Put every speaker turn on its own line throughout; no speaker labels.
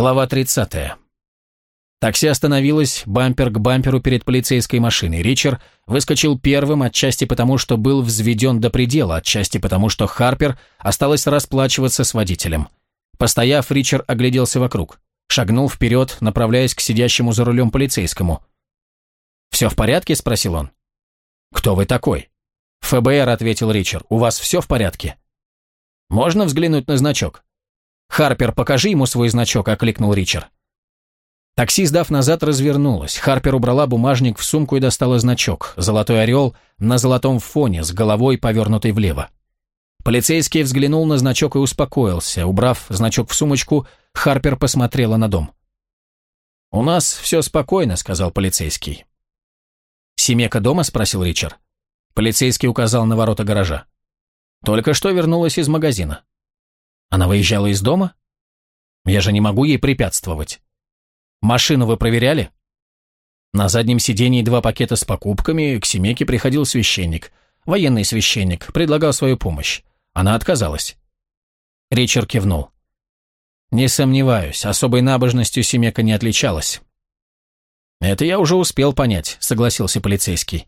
Глава 30. Такси остановилось бампер к бамперу перед полицейской машиной. Ричард выскочил первым, отчасти потому, что был взведен до предела, отчасти потому, что Харпер осталось расплачиваться с водителем. Постояв, Ричард огляделся вокруг. Шагнул вперед, направляясь к сидящему за рулем полицейскому. «Все в порядке?» – спросил он. «Кто вы такой?» «ФБР», – ответил Ричард. «У вас все в порядке?» «Можно взглянуть на значок?» «Харпер, покажи ему свой значок», – окликнул Ричард. Такси, сдав назад, развернулась. Харпер убрала бумажник в сумку и достала значок. Золотой орел на золотом фоне, с головой повернутой влево. Полицейский взглянул на значок и успокоился. Убрав значок в сумочку, Харпер посмотрела на дом. «У нас все спокойно», — сказал полицейский. «Семека дома?» — спросил Ричард. Полицейский указал на ворота гаража. «Только что вернулась из магазина». Она выезжала из дома? Я же не могу ей препятствовать. Машину вы проверяли? На заднем сидении два пакета с покупками, к Семеке приходил священник. Военный священник, предлагал свою помощь. Она отказалась. Ричард кивнул. «Не сомневаюсь, особой набожностью Семека не отличалась». «Это я уже успел понять», — согласился полицейский.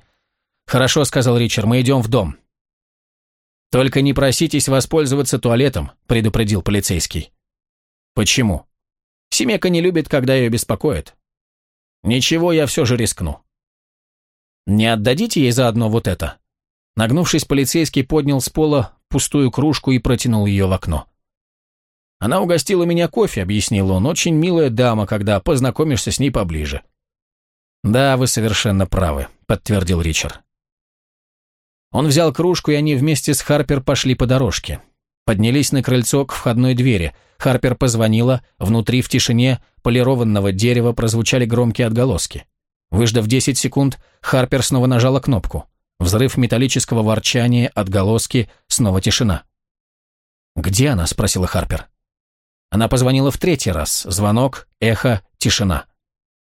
«Хорошо», — сказал Ричард, — «мы идем в дом. «Только не проситесь воспользоваться туалетом», — предупредил полицейский. «Почему?» «Семека не любит, когда ее беспокоят». «Ничего, я все же рискну». «Не отдадите ей заодно вот это?» Нагнувшись, полицейский поднял с пола пустую кружку и протянул ее в окно. «Она угостила меня кофе», — объяснил он. «Очень милая дама, когда познакомишься с ней поближе». «Да, вы совершенно правы», — подтвердил Ричард. Он взял кружку, и они вместе с Харпер пошли по дорожке. Поднялись на крыльцо к входной двери. Харпер позвонила, внутри в тишине полированного дерева прозвучали громкие отголоски. Выждав 10 секунд, Харпер снова нажала кнопку. Взрыв металлического ворчания, отголоски, снова тишина. «Где она?» – спросила Харпер. Она позвонила в третий раз. Звонок, эхо, тишина.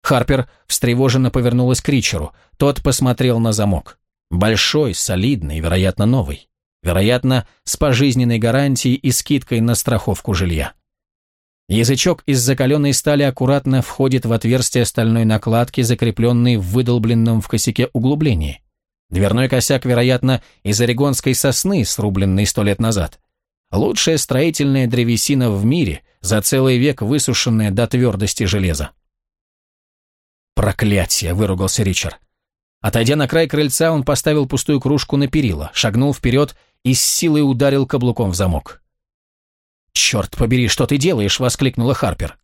Харпер встревоженно повернулась к Ричеру. Тот посмотрел на замок. Большой, солидный, вероятно, новый. Вероятно, с пожизненной гарантией и скидкой на страховку жилья. Язычок из закаленной стали аккуратно входит в отверстие стальной накладки, закрепленной в выдолбленном в косяке углублении. Дверной косяк, вероятно, из орегонской сосны, срубленной сто лет назад. Лучшая строительная древесина в мире, за целый век высушенная до твердости железа. «Проклятие!» – выругался Ричард. Отойдя на край крыльца, он поставил пустую кружку на перила, шагнул вперед и с силой ударил каблуком в замок. «Черт побери, что ты делаешь?» — воскликнула Харпер.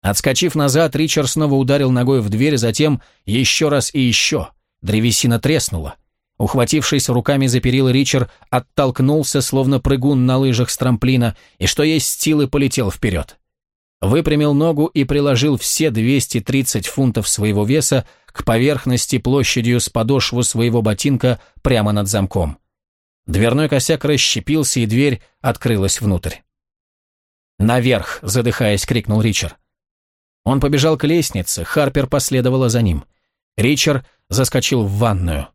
Отскочив назад, Ричард снова ударил ногой в дверь, затем еще раз и еще. Древесина треснула. Ухватившись руками за перила, Ричард оттолкнулся, словно прыгун на лыжах с трамплина, и что есть силы полетел вперед. Выпрямил ногу и приложил все 230 фунтов своего веса к поверхности площадью с подошву своего ботинка прямо над замком. Дверной косяк расщепился, и дверь открылась внутрь. «Наверх!» – задыхаясь, крикнул Ричард. Он побежал к лестнице, Харпер последовала за ним. Ричард заскочил в ванную.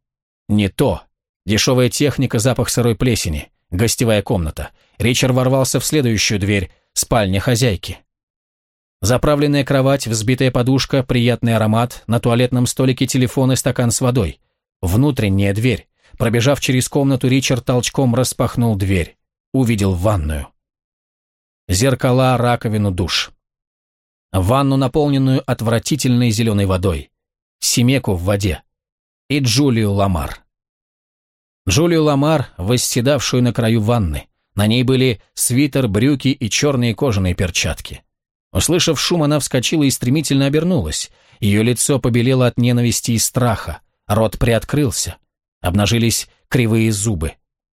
Не то. Дешевая техника, запах сырой плесени. Гостевая комната. Ричард ворвался в следующую дверь, спальня хозяйки. Заправленная кровать, взбитая подушка, приятный аромат, на туалетном столике телефон и стакан с водой. Внутренняя дверь. Пробежав через комнату, Ричард толчком распахнул дверь. Увидел ванную. Зеркала, раковину, душ. Ванну, наполненную отвратительной зеленой водой. Семеку в воде. И Джулию Ламар. Джулию Ламар, восседавшую на краю ванны. На ней были свитер, брюки и черные кожаные перчатки. Услышав шум, она вскочила и стремительно обернулась. Ее лицо побелело от ненависти и страха. Рот приоткрылся. Обнажились кривые зубы.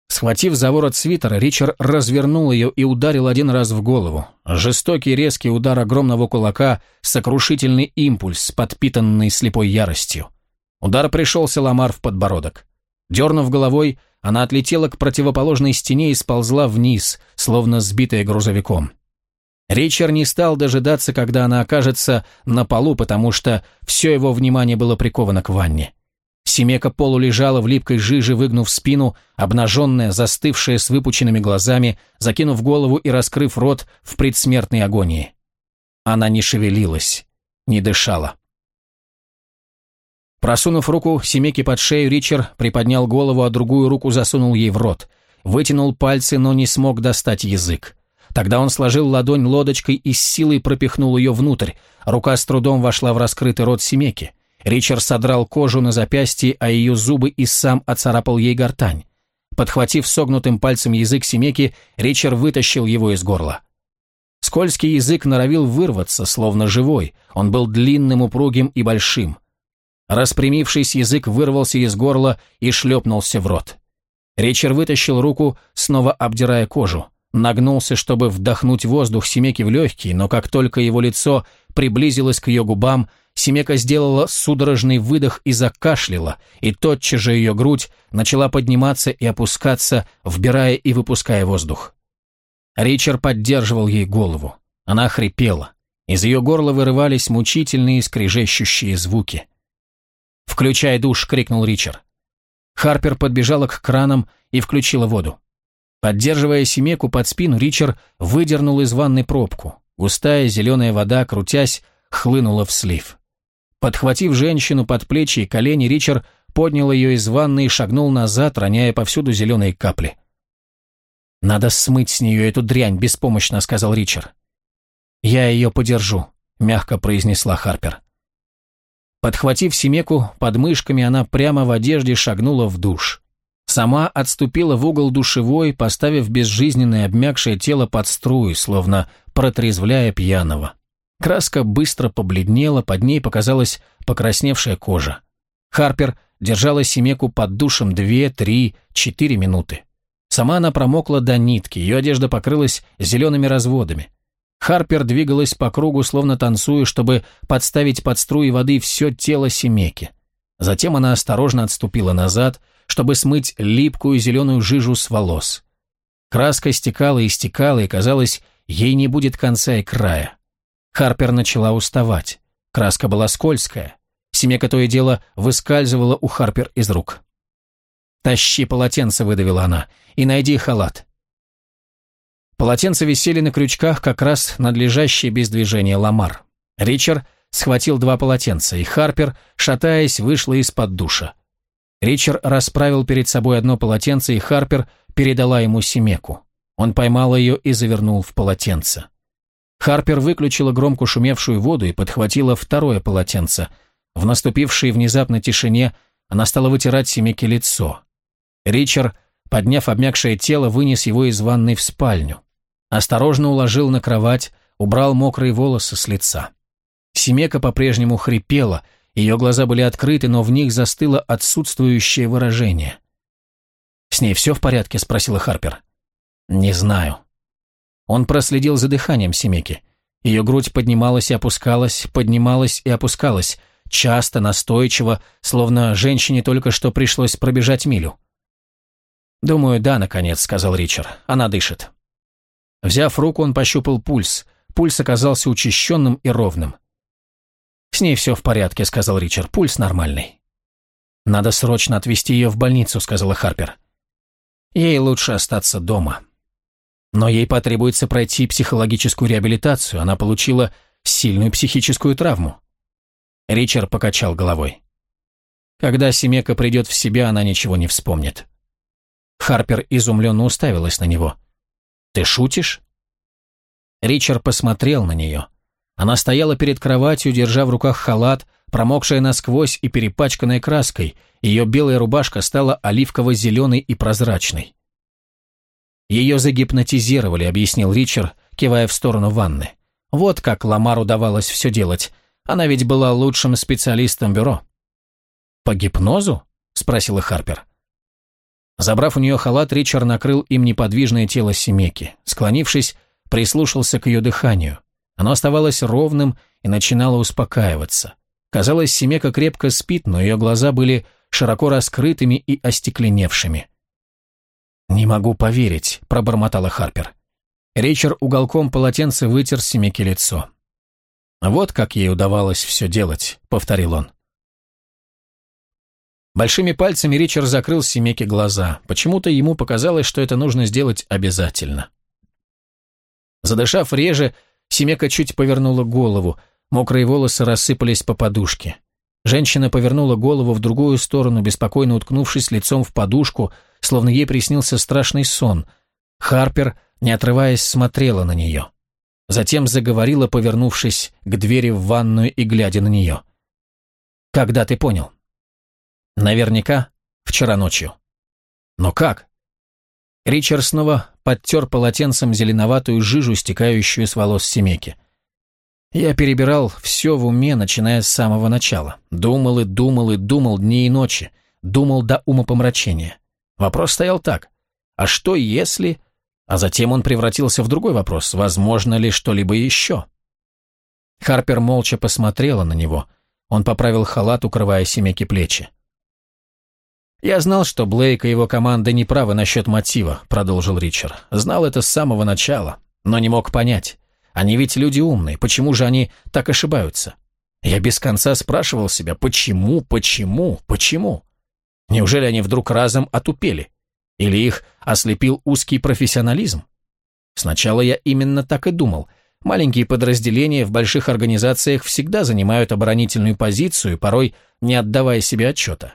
Схватив за ворот свитера, Ричард развернул ее и ударил один раз в голову. Жестокий резкий удар огромного кулака, сокрушительный импульс, подпитанный слепой яростью. Удар пришелся Ламар в подбородок. Дернув головой, она отлетела к противоположной стене и сползла вниз, словно сбитая грузовиком. Ричард не стал дожидаться, когда она окажется на полу, потому что все его внимание было приковано к ванне. Семека полулежала в липкой жиже, выгнув спину, обнаженная, застывшая с выпученными глазами, закинув голову и раскрыв рот в предсмертной агонии. Она не шевелилась, не дышала. Просунув руку Семеки под шею, Ричард приподнял голову, а другую руку засунул ей в рот. Вытянул пальцы, но не смог достать язык. Тогда он сложил ладонь лодочкой и с силой пропихнул ее внутрь. Рука с трудом вошла в раскрытый рот Семеки. Ричард содрал кожу на запястье, а ее зубы и сам оцарапал ей гортань. Подхватив согнутым пальцем язык Семеки, Ричард вытащил его из горла. Скользкий язык норовил вырваться, словно живой. Он был длинным, упругим и большим. Распрямившись, язык вырвался из горла и шлепнулся в рот. Ричард вытащил руку, снова обдирая кожу. Нагнулся, чтобы вдохнуть воздух Семеки в легкие, но как только его лицо приблизилось к ее губам, Семека сделала судорожный выдох и закашляла, и тотчас же ее грудь начала подниматься и опускаться, вбирая и выпуская воздух. Ричард поддерживал ей голову. Она хрипела. Из ее горла вырывались мучительные скрежещущие звуки. «Включай душ!» — крикнул Ричард. Харпер подбежала к кранам и включила воду. Поддерживая семеку под спину, Ричард выдернул из ванны пробку. Густая зеленая вода, крутясь, хлынула в слив. Подхватив женщину под плечи и колени, Ричард поднял ее из ванны и шагнул назад, роняя повсюду зеленые капли. «Надо смыть с нее эту дрянь», — беспомощно сказал Ричард. «Я ее подержу», — мягко произнесла Харпер. Подхватив Семеку под мышками, она прямо в одежде шагнула в душ. Сама отступила в угол душевой, поставив безжизненное обмякшее тело под струи, словно протрезвляя пьяного. Краска быстро побледнела, под ней показалась покрасневшая кожа. Харпер держала Семеку под душем две, три, четыре минуты. Сама она промокла до нитки, ее одежда покрылась зелеными разводами. Харпер двигалась по кругу, словно танцуя, чтобы подставить под струи воды все тело Семеки. Затем она осторожно отступила назад, чтобы смыть липкую зеленую жижу с волос. Краска стекала и стекала, и, казалось, ей не будет конца и края. Харпер начала уставать. Краска была скользкая. Семека то и дело выскальзывала у Харпер из рук. «Тащи полотенце», — выдавила она, — «и найди халат». Полотенца висели на крючках как раз над лежащей без движения Ламар. Ричард схватил два полотенца, и Харпер, шатаясь, вышла из-под душа. Ричард расправил перед собой одно полотенце, и Харпер передала ему семеку. Он поймал ее и завернул в полотенце. Харпер выключила громко шумевшую воду и подхватила второе полотенце. В наступившей внезапно тишине она стала вытирать семеке лицо. Ричард, подняв обмякшее тело, вынес его из ванной в спальню. Осторожно уложил на кровать, убрал мокрые волосы с лица. Семека по-прежнему хрипела, ее глаза были открыты, но в них застыло отсутствующее выражение. «С ней все в порядке?» – спросила Харпер. «Не знаю». Он проследил за дыханием Семеки. Ее грудь поднималась и опускалась, поднималась и опускалась, часто, настойчиво, словно женщине только что пришлось пробежать милю. «Думаю, да, наконец», — сказал Ричард. «Она дышит». Взяв руку, он пощупал пульс. Пульс оказался учащенным и ровным. «С ней все в порядке», — сказал Ричард. «Пульс нормальный». «Надо срочно отвезти ее в больницу», — сказала Харпер. «Ей лучше остаться дома». Но ей потребуется пройти психологическую реабилитацию. Она получила сильную психическую травму. Ричард покачал головой. Когда Семека придет в себя, она ничего не вспомнит. Харпер изумленно уставилась на него. «Ты шутишь?» Ричард посмотрел на нее. Она стояла перед кроватью, держа в руках халат, промокшая насквозь и перепачканная краской. Ее белая рубашка стала оливково-зеленой и прозрачной. «Ее загипнотизировали», — объяснил Ричард, кивая в сторону ванны. «Вот как Ламар удавалось все делать. Она ведь была лучшим специалистом бюро». «По гипнозу?» — спросила Харпер. Забрав у нее халат, Ричард накрыл им неподвижное тело Семеки. Склонившись, прислушался к ее дыханию. Оно оставалось ровным и начинало успокаиваться. Казалось, Семека крепко спит, но ее глаза были широко раскрытыми и остекленевшими. «Не могу поверить», — пробормотала Харпер. Ричард уголком полотенца вытер Семеке лицо. «Вот как ей удавалось все делать», — повторил он. Большими пальцами Ричард закрыл Семеке глаза. Почему-то ему показалось, что это нужно сделать обязательно. Задышав реже, Семека чуть повернула голову, мокрые волосы рассыпались по подушке. Женщина повернула голову в другую сторону, беспокойно уткнувшись лицом в подушку, словно ей приснился страшный сон. Харпер, не отрываясь, смотрела на нее. Затем заговорила, повернувшись к двери в ванную и глядя на нее. «Когда ты понял?» «Наверняка вчера ночью». «Но как?» Ричард снова подтер полотенцем зеленоватую жижу, стекающую с волос Семеки. Я перебирал все в уме, начиная с самого начала. Думал и думал и думал дни и ночи. Думал до умопомрачения. Вопрос стоял так. А что если... А затем он превратился в другой вопрос. Возможно ли что-либо еще? Харпер молча посмотрела на него. Он поправил халат, укрывая Семеки плечи. «Я знал, что Блейк и его команда не правы насчет мотива», — продолжил Ричард. «Знал это с самого начала, но не мог понять. Они ведь люди умные, почему же они так ошибаются? Я без конца спрашивал себя, почему, почему, почему? Неужели они вдруг разом отупели? Или их ослепил узкий профессионализм? Сначала я именно так и думал. Маленькие подразделения в больших организациях всегда занимают оборонительную позицию, порой не отдавая себе отчета.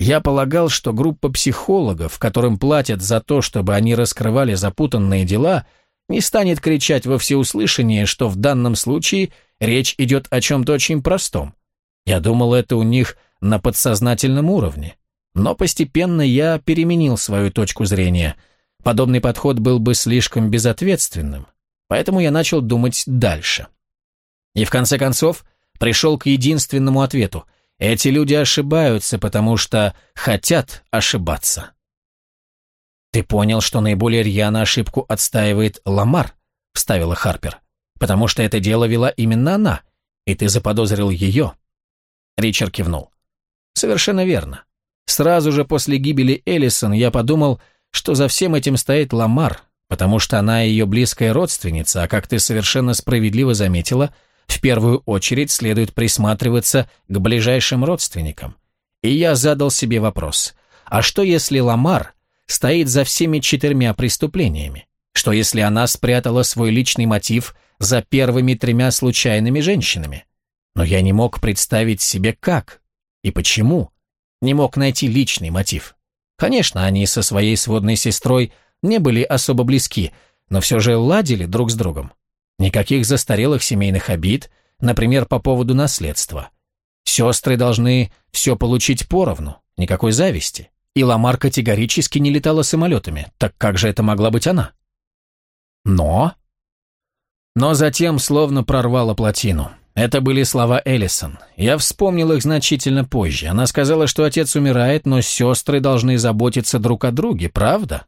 Я полагал, что группа психологов, которым платят за то, чтобы они раскрывали запутанные дела – не станет кричать во всеуслышание, что в данном случае речь идет о чем-то очень простом. Я думал, это у них на подсознательном уровне. Но постепенно я переменил свою точку зрения. Подобный подход был бы слишком безответственным. Поэтому я начал думать дальше. И в конце концов пришел к единственному ответу. Эти люди ошибаются, потому что хотят ошибаться. «Ты понял, что наиболее рьяно ошибку отстаивает Ламар?» – вставила Харпер. «Потому что это дело вела именно она, и ты заподозрил ее». Ричард кивнул. «Совершенно верно. Сразу же после гибели Эллисон я подумал, что за всем этим стоит Ламар, потому что она ее близкая родственница, а как ты совершенно справедливо заметила, в первую очередь следует присматриваться к ближайшим родственникам. И я задал себе вопрос, а что если Ламар – стоит за всеми четырьмя преступлениями? Что если она спрятала свой личный мотив за первыми тремя случайными женщинами? Но я не мог представить себе как и почему. Не мог найти личный мотив. Конечно, они со своей сводной сестрой не были особо близки, но все же ладили друг с другом. Никаких застарелых семейных обид, например, по поводу наследства. Сестры должны все получить поровну, никакой зависти. И Ламар категорически не летала самолетами, так как же это могла быть она? Но... Но затем словно прорвала плотину. Это были слова Эллисон. Я вспомнил их значительно позже. Она сказала, что отец умирает, но сестры должны заботиться друг о друге, правда?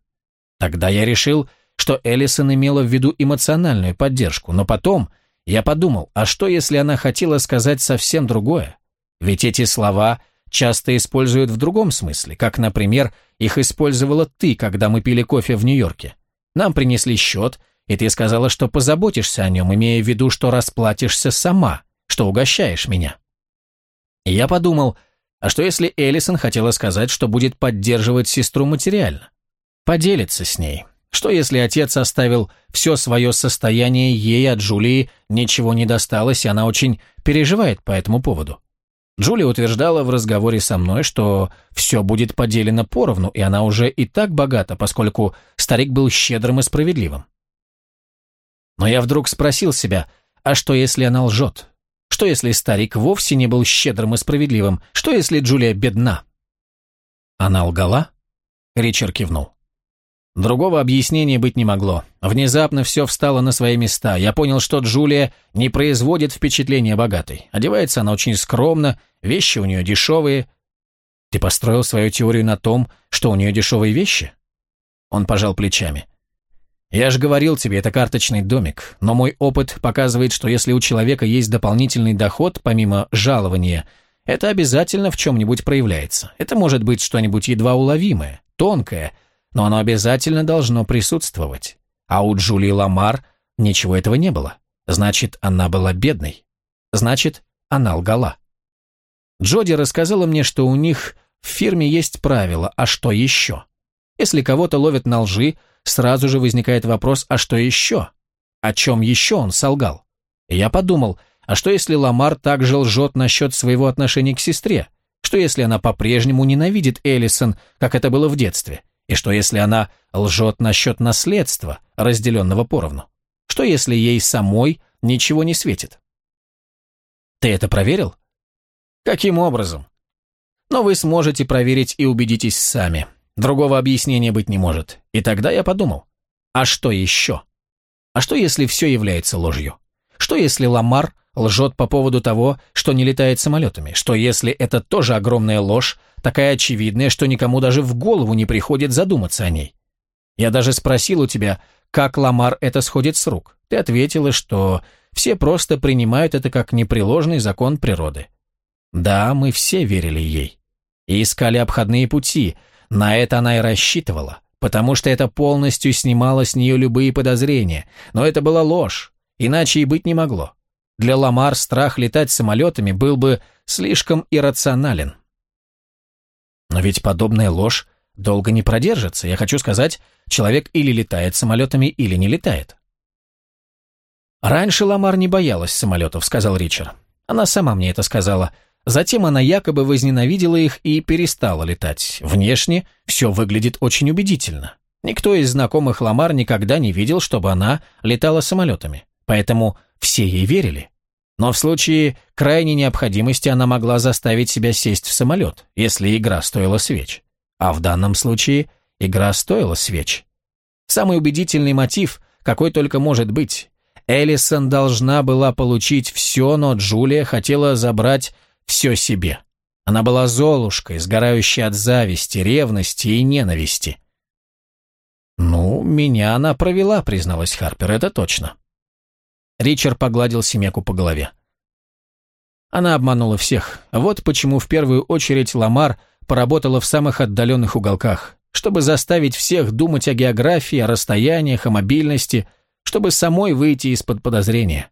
Тогда я решил, что Эллисон имела в виду эмоциональную поддержку, но потом я подумал, а что если она хотела сказать совсем другое? Ведь эти слова часто используют в другом смысле, как, например, их использовала ты, когда мы пили кофе в Нью-Йорке. Нам принесли счет, и ты сказала, что позаботишься о нем, имея в виду, что расплатишься сама, что угощаешь меня. И я подумал, а что если Эллисон хотела сказать, что будет поддерживать сестру материально? Поделиться с ней. Что если отец оставил все свое состояние ей от Джулии, ничего не досталось, и она очень переживает по этому поводу? Джулия утверждала в разговоре со мной, что все будет поделено поровну, и она уже и так богата, поскольку старик был щедрым и справедливым. Но я вдруг спросил себя, а что если она лжет? Что если старик вовсе не был щедрым и справедливым? Что если Джулия бедна? Она лгала? Ричард кивнул. Другого объяснения быть не могло. Внезапно все встало на свои места. Я понял, что Джулия не производит впечатления богатой. Одевается она очень скромно, вещи у нее дешевые. Ты построил свою теорию на том, что у нее дешевые вещи? Он пожал плечами. Я же говорил тебе, это карточный домик, но мой опыт показывает, что если у человека есть дополнительный доход, помимо жалования, это обязательно в чем-нибудь проявляется. Это может быть что-нибудь едва уловимое, тонкое, но оно обязательно должно присутствовать. А у Джулии Ламар ничего этого не было. Значит, она была бедной. Значит, она лгала. Джоди рассказала мне, что у них в фирме есть правило «а что еще?». Если кого-то ловят на лжи, сразу же возникает вопрос «а что еще?». о чем еще он солгал. И я подумал, а что если Ламар также лжет насчет своего отношения к сестре? Что если она по-прежнему ненавидит Эллисон, как это было в детстве? И что если она лжет насчет наследства, разделенного поровну? Что если ей самой ничего не светит? Ты это проверил? Каким образом? Но вы сможете проверить и убедитесь сами. Другого объяснения быть не может. И тогда я подумал, а что еще? А что если все является ложью? Что если Ламар лжет по поводу того, что не летает самолетами? Что если это тоже огромная ложь, такая очевидная, что никому даже в голову не приходит задуматься о ней? Я даже спросил у тебя, как Ламар это сходит с рук. Ты ответила, что все просто принимают это как непреложный закон природы. Да, мы все верили ей. И искали обходные пути. На это она и рассчитывала, потому что это полностью снимало с нее любые подозрения. Но это была ложь, иначе и быть не могло. Для Ламар страх летать самолетами был бы слишком иррационален. Но ведь подобная ложь долго не продержится. Я хочу сказать, человек или летает самолетами, или не летает. «Раньше Ламар не боялась самолетов», — сказал Ричард. «Она сама мне это сказала. Затем она якобы возненавидела их и перестала летать. Внешне все выглядит очень убедительно. Никто из знакомых Ламар никогда не видел, чтобы она летала самолетами. Поэтому все ей верили. Но в случае крайней необходимости она могла заставить себя сесть в самолет, если игра стоила свеч. А в данном случае игра стоила свеч. Самый убедительный мотив, какой только может быть. Эллисон должна была получить все, но Джулия хотела забрать все себе. Она была золушкой, сгорающей от зависти, ревности и ненависти. «Ну, меня она провела», — призналась Харпер, — «это точно». Ричард погладил Семеку по голове. Она обманула всех. Вот почему в первую очередь Ламар поработала в самых отдаленных уголках, чтобы заставить всех думать о географии, о расстояниях, о мобильности, чтобы самой выйти из-под подозрения.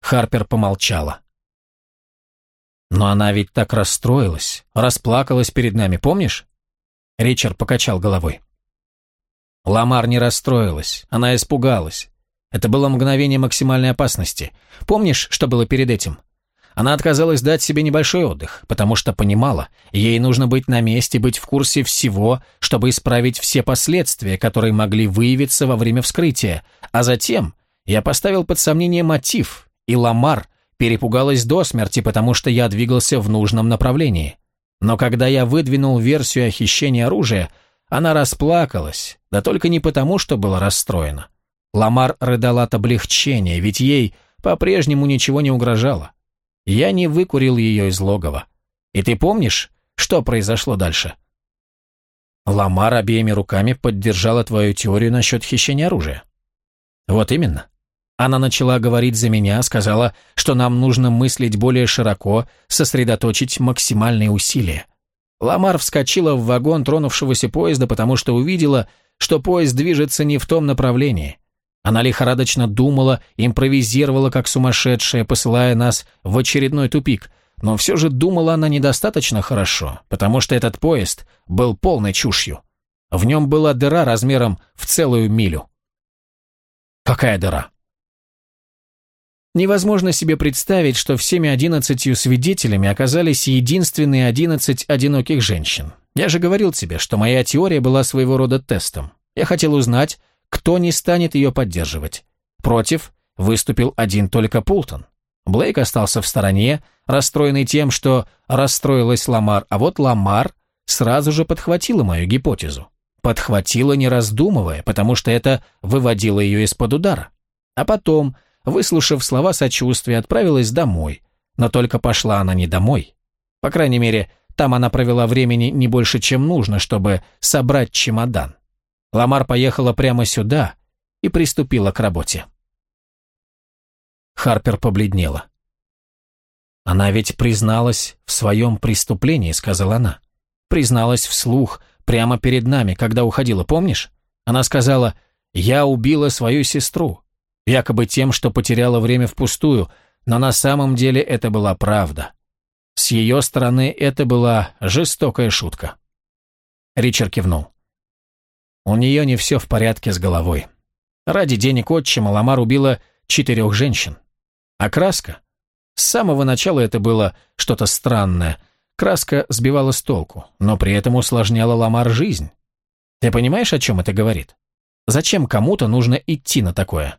Харпер помолчала. Но она ведь так расстроилась, расплакалась перед нами, помнишь? Ричард покачал головой. Ламар не расстроилась, она испугалась. Это было мгновение максимальной опасности. Помнишь, что было перед этим? Она отказалась дать себе небольшой отдых, потому что понимала, ей нужно быть на месте, быть в курсе всего, чтобы исправить все последствия, которые могли выявиться во время вскрытия. А затем я поставил под сомнение мотив, и Ламар перепугалась до смерти, потому что я двигался в нужном направлении. Но когда я выдвинул версию о хищении оружия, она расплакалась, да только не потому, что была расстроена. Ламар рыдала от облегчения, ведь ей по-прежнему ничего не угрожало. Я не выкурил ее из логова. И ты помнишь, что произошло дальше? Ламар обеими руками поддержала твою теорию насчет хищения оружия. Вот именно. Она начала говорить за меня, сказала, что нам нужно мыслить более широко, сосредоточить максимальные усилия. Ламар вскочила в вагон тронувшегося поезда, потому что увидела, что поезд движется не в том направлении. Она лихорадочно думала, импровизировала как сумасшедшая, посылая нас в очередной тупик, но все же думала она недостаточно хорошо, потому что этот поезд был полной чушью. В нем была дыра размером в целую милю. Какая дыра? Невозможно себе представить, что всеми одиннадцатью свидетелями оказались единственные одиннадцать одиноких женщин. Я же говорил тебе, что моя теория была своего рода тестом. Я хотел узнать, кто не станет ее поддерживать. Против выступил один только Пултон. Блейк остался в стороне, расстроенный тем, что расстроилась Ламар, а вот Ламар сразу же подхватила мою гипотезу. Подхватила, не раздумывая, потому что это выводило ее из-под удара. А потом выслушав слова сочувствия, отправилась домой. Но только пошла она не домой. По крайней мере, там она провела времени не больше, чем нужно, чтобы собрать чемодан. Ламар поехала прямо сюда и приступила к работе. Харпер побледнела. «Она ведь призналась в своем преступлении», — сказала она. «Призналась вслух, прямо перед нами, когда уходила, помнишь? Она сказала, «Я убила свою сестру якобы тем, что потеряла время впустую, но на самом деле это была правда. С ее стороны это была жестокая шутка. Ричард кивнул. У нее не все в порядке с головой. Ради денег отчима Ламар убила четырех женщин. А краска? С самого начала это было что-то странное. Краска сбивала с толку, но при этом усложняла Ламар жизнь. Ты понимаешь, о чем это говорит? Зачем кому-то нужно идти на такое?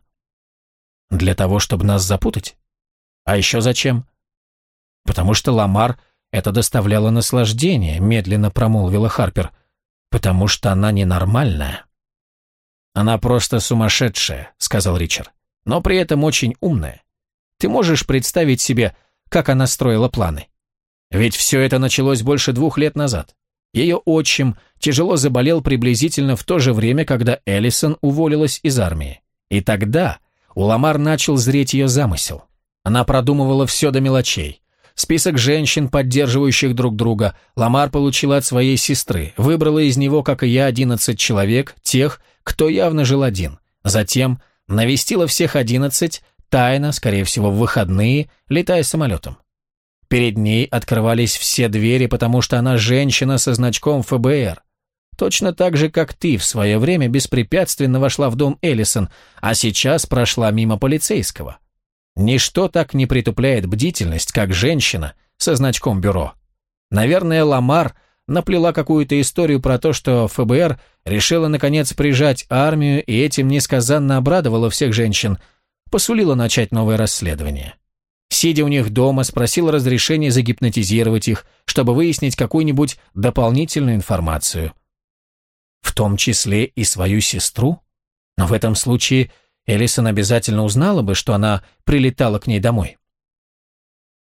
Для того, чтобы нас запутать? А еще зачем? Потому что Ламар это доставляло наслаждение, медленно промолвила Харпер. Потому что она ненормальная. Она просто сумасшедшая, сказал Ричард. Но при этом очень умная. Ты можешь представить себе, как она строила планы? Ведь все это началось больше двух лет назад. Ее отчим тяжело заболел приблизительно в то же время, когда Эллисон уволилась из армии. И тогда Уламар начал зреть ее замысел. Она продумывала все до мелочей. Список женщин, поддерживающих друг друга, Ламар получила от своей сестры, выбрала из него, как и я, 11 человек, тех, кто явно жил один. Затем навестила всех 11, тайно, скорее всего, в выходные, летая самолетом. Перед ней открывались все двери, потому что она женщина со значком ФБР. Точно так же, как ты в свое время беспрепятственно вошла в дом Эллисон, а сейчас прошла мимо полицейского. Ничто так не притупляет бдительность, как женщина со значком бюро. Наверное, Ламар наплела какую-то историю про то, что ФБР решила наконец прижать армию и этим несказанно обрадовала всех женщин, посулила начать новое расследование. Сидя у них дома, спросила разрешения загипнотизировать их, чтобы выяснить какую-нибудь дополнительную информацию. В том числе и свою сестру? Но в этом случае Элисон обязательно узнала бы, что она прилетала к ней домой.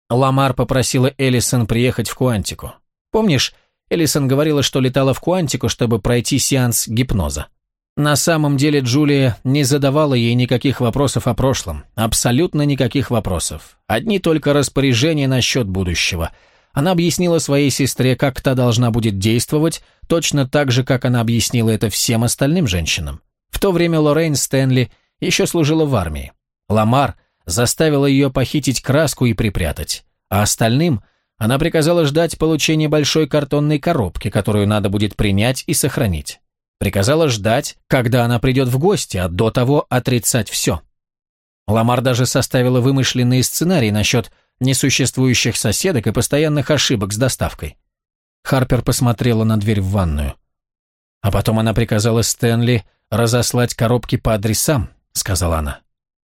Ламар попросила Элисон приехать в Куантику. Помнишь, Элисон говорила, что летала в Куантику, чтобы пройти сеанс гипноза. На самом деле Джулия не задавала ей никаких вопросов о прошлом, абсолютно никаких вопросов. Одни только распоряжения насчет будущего. Она объяснила своей сестре, как та должна будет действовать, точно так же, как она объяснила это всем остальным женщинам. В то время Лоррейн Стэнли еще служила в армии. Ламар заставила ее похитить краску и припрятать, а остальным она приказала ждать получения большой картонной коробки, которую надо будет принять и сохранить. Приказала ждать, когда она придет в гости, а до того отрицать все. Ламар даже составила вымышленные сценарии насчет несуществующих соседок и постоянных ошибок с доставкой. Харпер посмотрела на дверь в ванную. А потом она приказала Стэнли разослать коробки по адресам, — сказала она.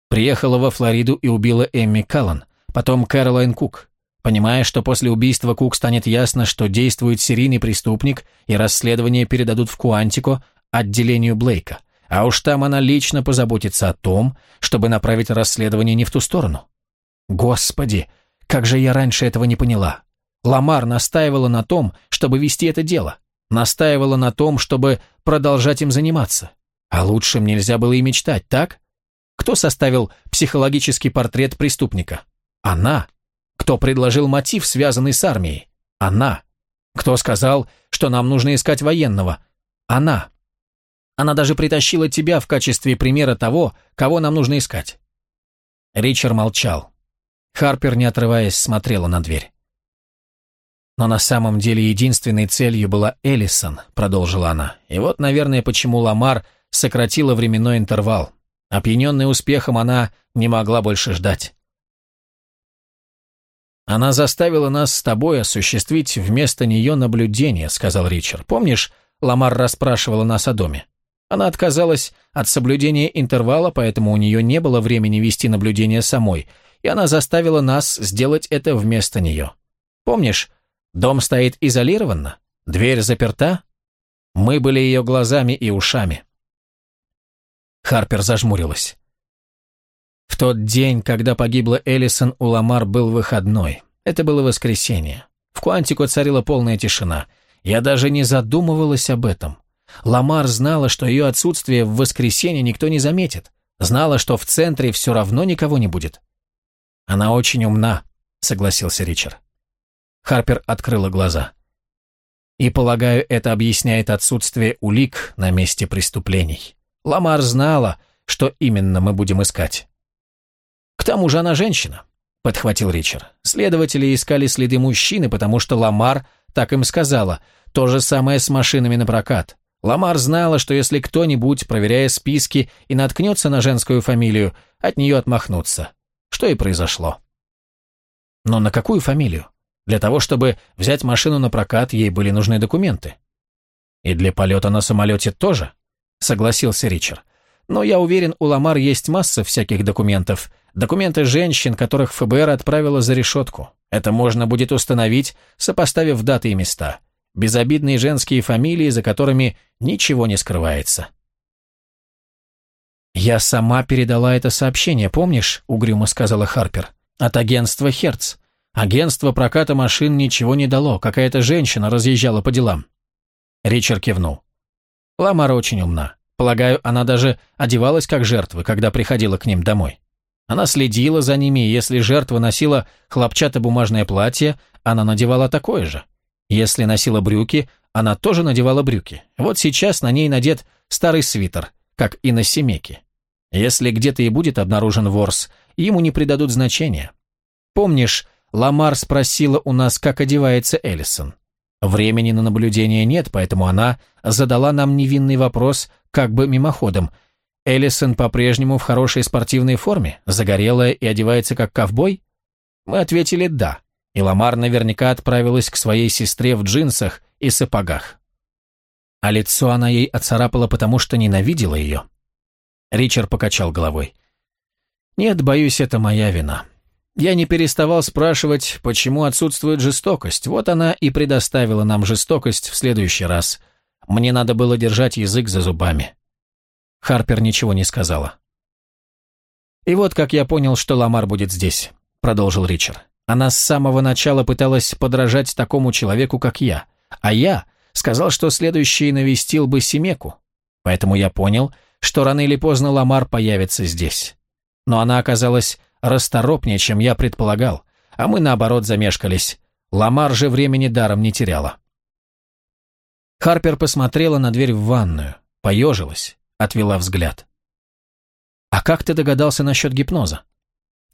Приехала во Флориду и убила Эмми Каллан, потом Кэролайн Кук. Понимая, что после убийства Кук станет ясно, что действует серийный преступник, и расследование передадут в Куантико, отделению Блейка. А уж там она лично позаботится о том, чтобы направить расследование не в ту сторону. Господи, как же я раньше этого не поняла. Ламар настаивала на том, чтобы вести это дело. Настаивала на том, чтобы продолжать им заниматься. А лучшем нельзя было и мечтать, так? Кто составил психологический портрет преступника? Она. Кто предложил мотив, связанный с армией? Она. Кто сказал, что нам нужно искать военного? Она. Она даже притащила тебя в качестве примера того, кого нам нужно искать. Ричард молчал. Харпер, не отрываясь, смотрела на дверь. Но на самом деле единственной целью была Эллисон, продолжила она. И вот, наверное, почему Ламар сократила временной интервал. Опьяненная успехом, она не могла больше ждать. «Она заставила нас с тобой осуществить вместо нее наблюдение», — сказал Ричард. «Помнишь, Ламар расспрашивала нас о доме? Она отказалась от соблюдения интервала, поэтому у нее не было времени вести наблюдение самой, и она заставила нас сделать это вместо нее. Помнишь, дом стоит изолированно, дверь заперта? Мы были ее глазами и ушами». Харпер зажмурилась. В тот день, когда погибла Эллисон, у Ламар был выходной. Это было воскресенье. В Куантико царила полная тишина. Я даже не задумывалась об этом. Ламар знала, что ее отсутствие в воскресенье никто не заметит. Знала, что в центре все равно никого не будет. «Она очень умна», — согласился Ричард. Харпер открыла глаза. «И, полагаю, это объясняет отсутствие улик на месте преступлений». Ламар знала, что именно мы будем искать. «К тому же она женщина», — подхватил Ричард. «Следователи искали следы мужчины, потому что Ламар так им сказала. То же самое с машинами на прокат. Ламар знала, что если кто-нибудь, проверяя списки, и наткнется на женскую фамилию, от нее отмахнутся. Что и произошло. Но на какую фамилию? Для того, чтобы взять машину на прокат, ей были нужны документы. И для полета на самолете тоже, согласился Ричард. Но я уверен, у Ламар есть масса всяких документов. Документы женщин, которых ФБР отправило за решетку. Это можно будет установить, сопоставив даты и места. Безобидные женские фамилии, за которыми ничего не скрывается. «Я сама передала это сообщение, помнишь?» – угрюмо сказала Харпер. «От агентства «Херц». Агентство проката машин ничего не дало, какая-то женщина разъезжала по делам. Ричард кивнул. Ламара очень умна. Полагаю, она даже одевалась как жертва, когда приходила к ним домой. Она следила за ними, если жертва носила хлопчатобумажное платье, она надевала такое же. Если носила брюки, она тоже надевала брюки. Вот сейчас на ней надет старый свитер, как и на семеке. Если где-то и будет обнаружен ворс, ему не придадут значения. Помнишь, Ламар спросила у нас, как одевается Эллисон. Времени на наблюдение нет, поэтому она задала нам невинный вопрос, как бы мимоходом. Эллисон по-прежнему в хорошей спортивной форме, загорелая и одевается как ковбой? Мы ответили «да», и Ламар наверняка отправилась к своей сестре в джинсах и сапогах. А лицо она ей оцарапала, потому что ненавидела ее. Ричард покачал головой. «Нет, боюсь, это моя вина. Я не переставал спрашивать, почему отсутствует жестокость. Вот она и предоставила нам жестокость в следующий раз. Мне надо было держать язык за зубами. Харпер ничего не сказала. «И вот как я понял, что Ламар будет здесь», — продолжил Ричард. «Она с самого начала пыталась подражать такому человеку, как я, а я сказал, что следующий навестил бы Семеку. Поэтому я понял, что рано или поздно Ламар появится здесь. Но она оказалась расторопнее, чем я предполагал, а мы, наоборот, замешкались. Ламар же времени даром не теряла. Харпер посмотрела на дверь в ванную, поежилась, отвела взгляд. «А как ты догадался насчет гипноза?»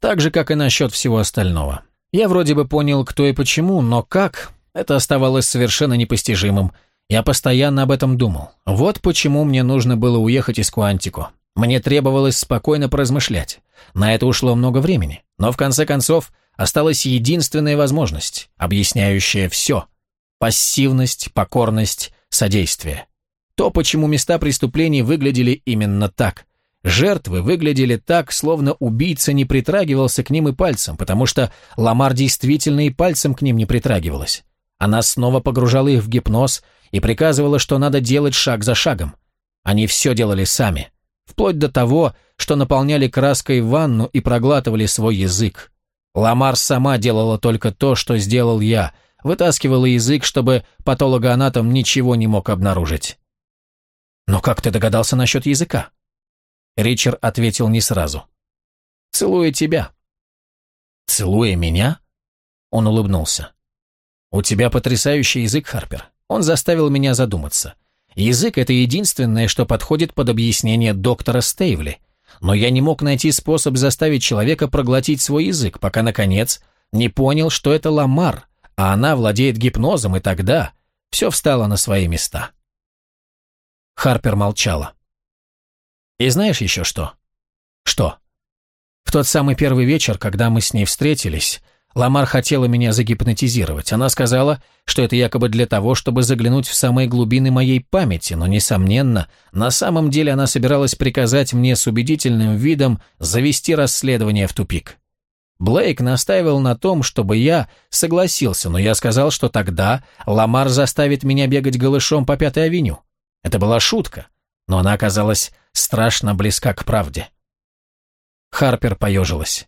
«Так же, как и насчет всего остального. Я вроде бы понял, кто и почему, но как, это оставалось совершенно непостижимым. Я постоянно об этом думал. Вот почему мне нужно было уехать из Куантико. Мне требовалось спокойно поразмышлять. На это ушло много времени, но в конце концов осталась единственная возможность, объясняющая все. Пассивность, покорность, содействие. То, почему места преступлений выглядели именно так. Жертвы выглядели так, словно убийца не притрагивался к ним и пальцем, потому что Ламар действительно и пальцем к ним не притрагивалась. Она снова погружала их в гипноз и приказывала, что надо делать шаг за шагом. Они все делали сами – вплоть до того, что наполняли краской ванну и проглатывали свой язык. Ламар сама делала только то, что сделал я, вытаскивала язык, чтобы патологоанатом ничего не мог обнаружить. «Но как ты догадался насчет языка?» Ричард ответил не сразу. «Целуя тебя». «Целуя меня?» Он улыбнулся. «У тебя потрясающий язык, Харпер. Он заставил меня задуматься. Язык – это единственное, что подходит под объяснение доктора Стейвли. Но я не мог найти способ заставить человека проглотить свой язык, пока, наконец, не понял, что это ламар, а она владеет гипнозом, и тогда все встало на свои места. Харпер молчала. «И знаешь еще что?» «Что?» В тот самый первый вечер, когда мы с ней встретились, Ламар хотела меня загипнотизировать. Она сказала, что это якобы для того, чтобы заглянуть в самые глубины моей памяти, но, несомненно, на самом деле она собиралась приказать мне с убедительным видом завести расследование в тупик. Блейк настаивал на том, чтобы я согласился, но я сказал, что тогда Ламар заставит меня бегать голышом по Пятой авеню. Это была шутка, но она оказалась страшно близка к правде. Харпер поежилась.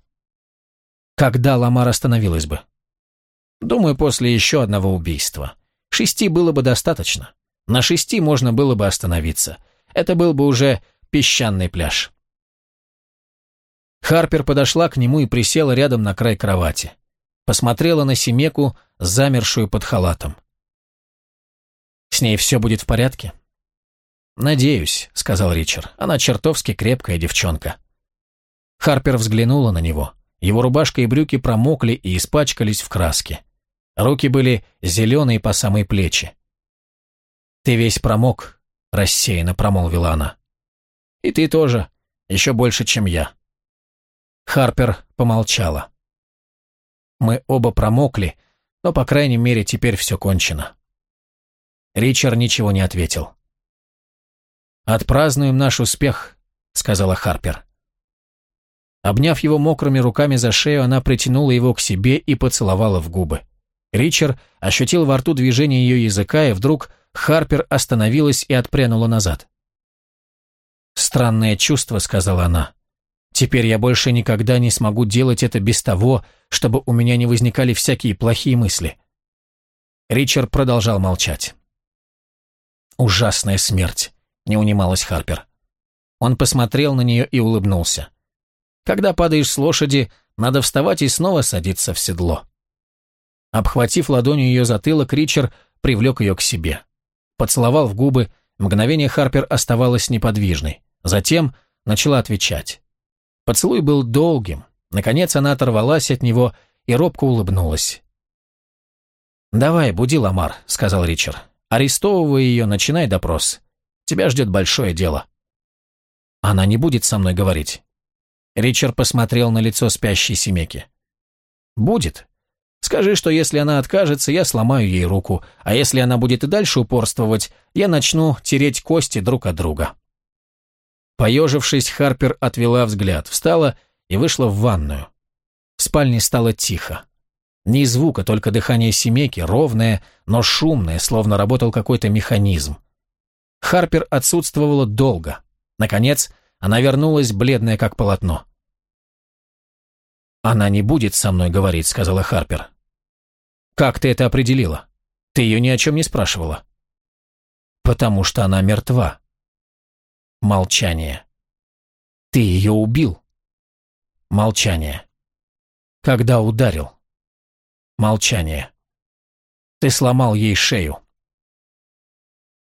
Когда Ламар остановилась бы? Думаю, после еще одного убийства. Шести было бы достаточно. На шести можно было бы остановиться. Это был бы уже песчаный пляж. Харпер подошла к нему и присела рядом на край кровати. Посмотрела на Семеку, замершую под халатом. «С ней все будет в порядке?» «Надеюсь», — сказал Ричард. «Она чертовски крепкая девчонка». Харпер взглянула на него. Его рубашка и брюки промокли и испачкались в краске. Руки были зеленые по самые плечи. «Ты весь промок. – рассеянно промолвила она. «И ты тоже, еще больше, чем я». Харпер помолчала. «Мы оба промокли, но, по крайней мере, теперь все кончено». Ричард ничего не ответил. «Отпразднуем наш успех», — сказала Харпер. Обняв его мокрыми руками за шею, она притянула его к себе и поцеловала в губы. Ричард ощутил во рту движение ее языка, и вдруг Харпер остановилась и отпрянула назад. «Странное чувство», — сказала она. «Теперь я больше никогда не смогу делать это без того, чтобы у меня не возникали всякие плохие мысли». Ричард продолжал молчать. «Ужасная смерть не унималась Харпер. Он посмотрел на нее и улыбнулся. Когда падаешь с лошади, надо вставать и снова садиться в седло. Обхватив ладонью ее затылок, Ричард привлек ее к себе. Поцеловал в губы, мгновение Харпер оставалась неподвижной. Затем начала отвечать. Поцелуй был долгим. Наконец она оторвалась от него и робко улыбнулась. «Давай, буди Ламар», — сказал Ричард. «Арестовывай ее, начинай допрос. Тебя ждет большое дело». «Она не будет со мной говорить». Ричард посмотрел на лицо спящей Семеки. «Будет. Скажи, что если она откажется, я сломаю ей руку, а если она будет и дальше упорствовать, я начну тереть кости друг от друга». Поежившись, Харпер отвела взгляд, встала и вышла в ванную. В спальне стало тихо. Ни звука, только дыхание Семеки, ровное, но шумное, словно работал какой-то механизм. Харпер отсутствовала долго. Наконец, она вернулась, бледная как полотно. «Она не будет со мной говорить», — сказала Харпер. «Как ты это определила? Ты ее ни о чем не спрашивала». «Потому что она мертва». Молчание. «Ты ее убил». Молчание. «Когда ударил?» Молчание. «Ты сломал ей шею».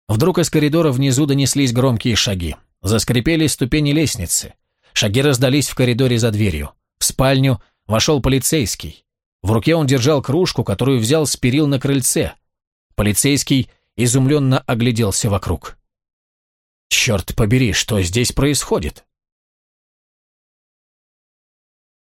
Вдруг из коридора внизу донеслись громкие шаги. Заскрипели ступени лестницы. Шаги раздались в коридоре за дверью. В спальню вошел полицейский. В руке он держал кружку, которую взял с перил на крыльце. Полицейский изумленно огляделся вокруг. «Черт побери, что здесь происходит?»